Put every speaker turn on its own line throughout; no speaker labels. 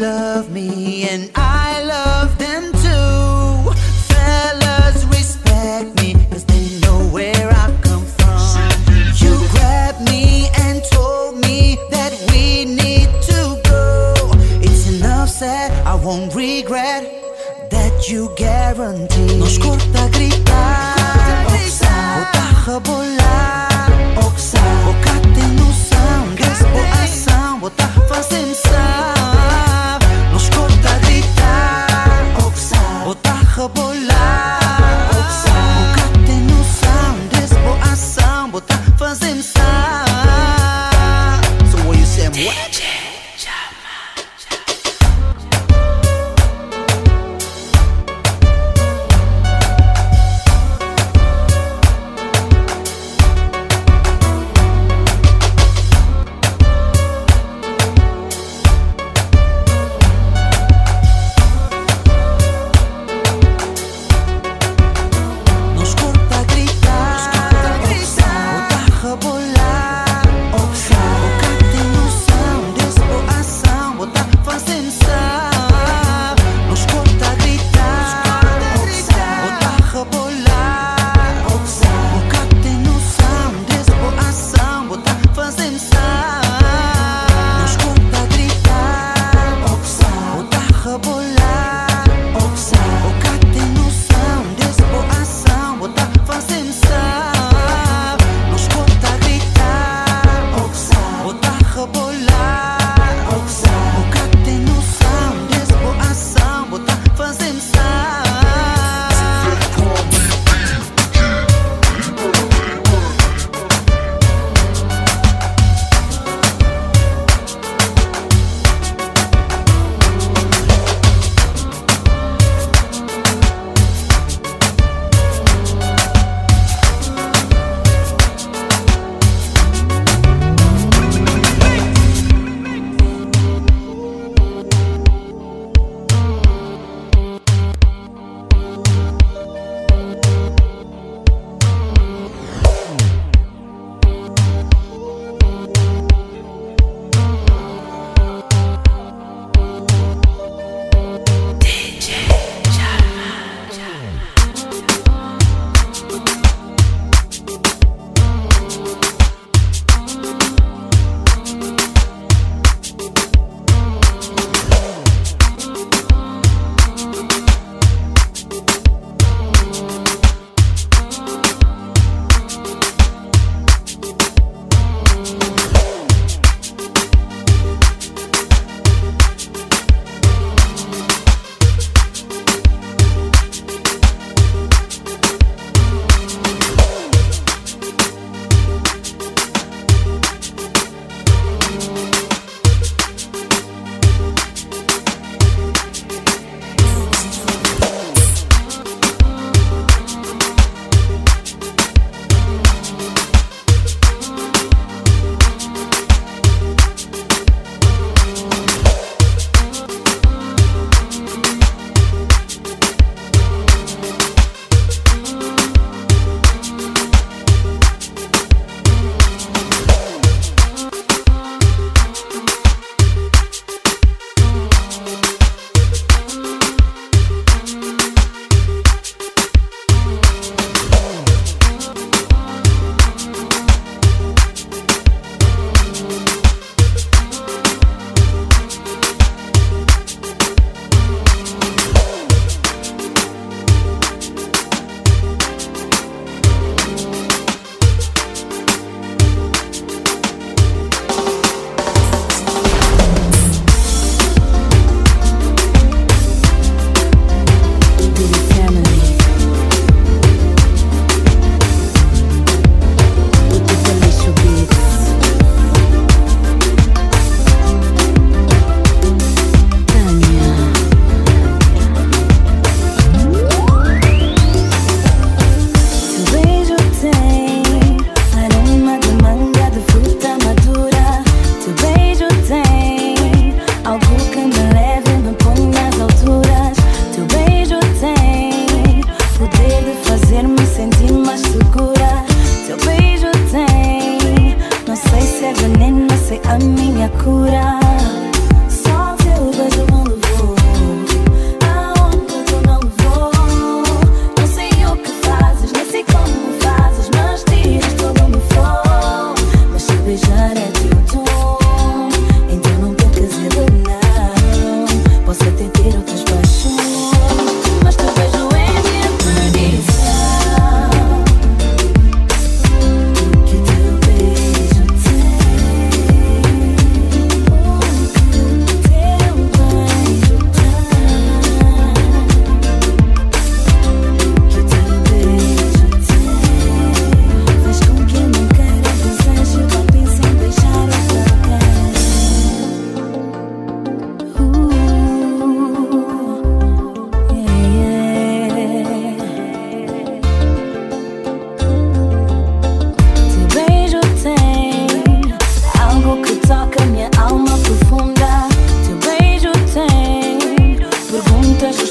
love me and I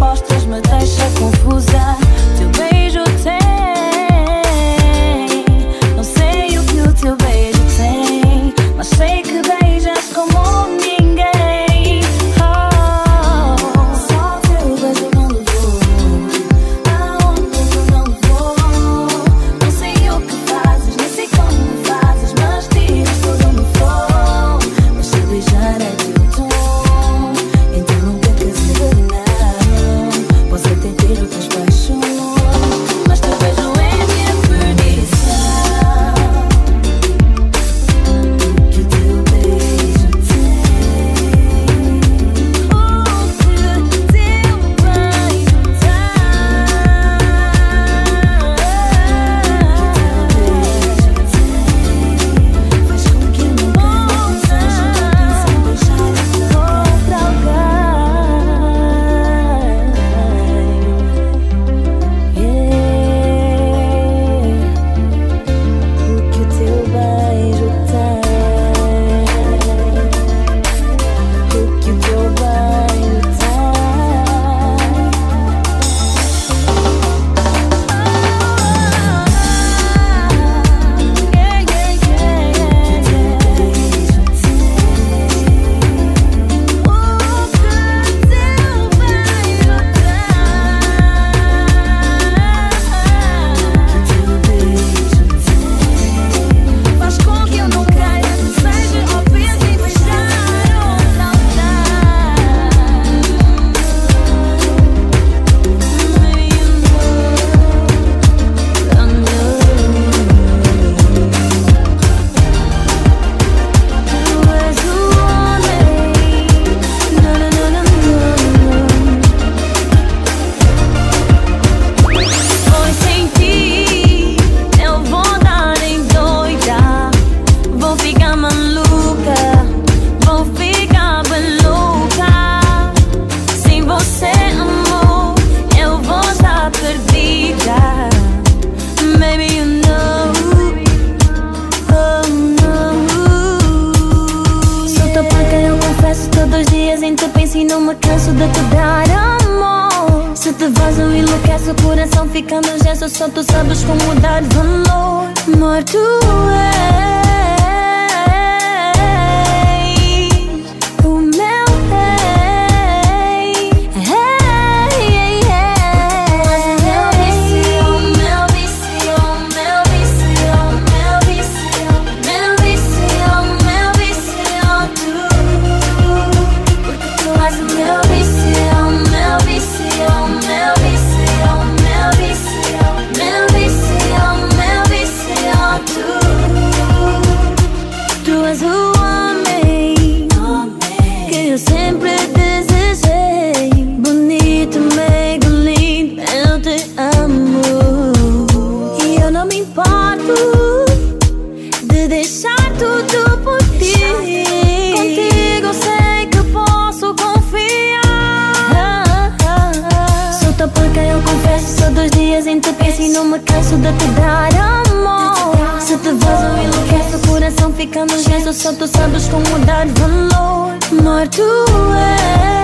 postas me deixam. wish from without one more, tu to. não me canso de te dar amor Se te vas eu enlouqueço, o coração fica no gesso Só tu sabes como dar valor morto é.